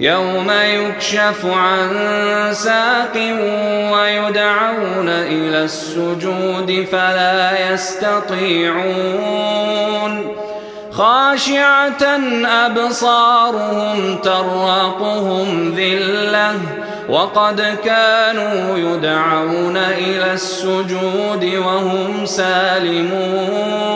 يوم يكشف عن ساق ويدعون إلى السجود فلا يستطيعون. خاشعة أبصارهم ترقهم ذلة وقد كانوا يدعون إلى السجود وهم سالمون.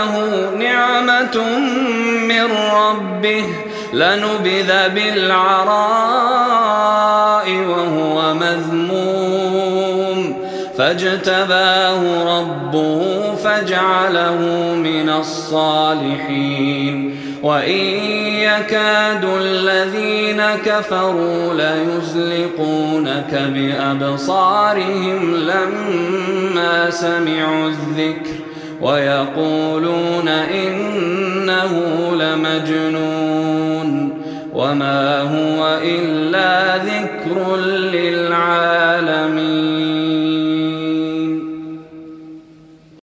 تداركه نعمة من ربه لنبذ بالعراء وهو مذموم. فاجتباه ربه فجعله من الصالحين. وإن يكاد الذين كفروا ليزلقونك بأبصارهم لما سمعوا الذكر. ويقولون إنه لمجنون وما هو إلا ذكر